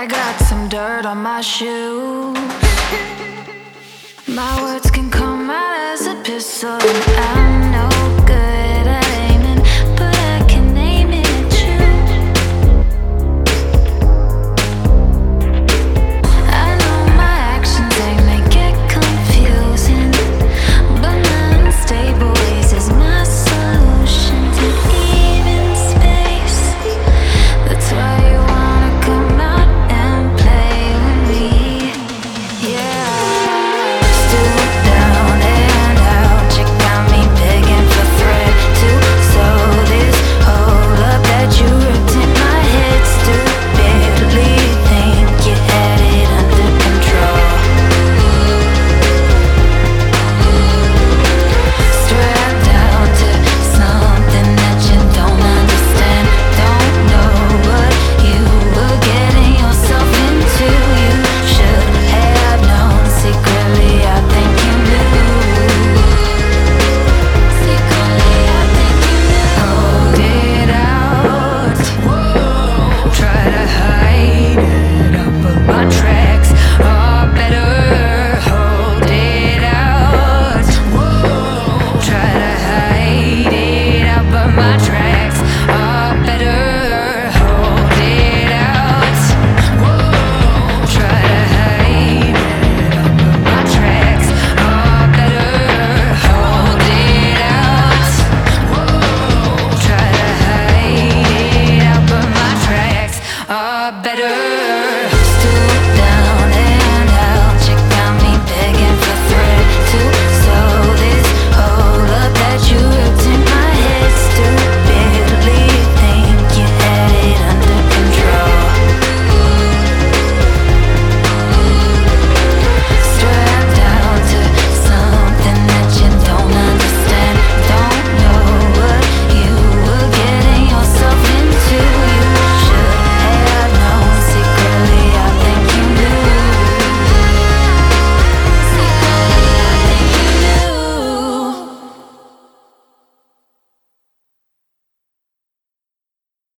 I got some dirt on my shoes. My words can come out as a pistol.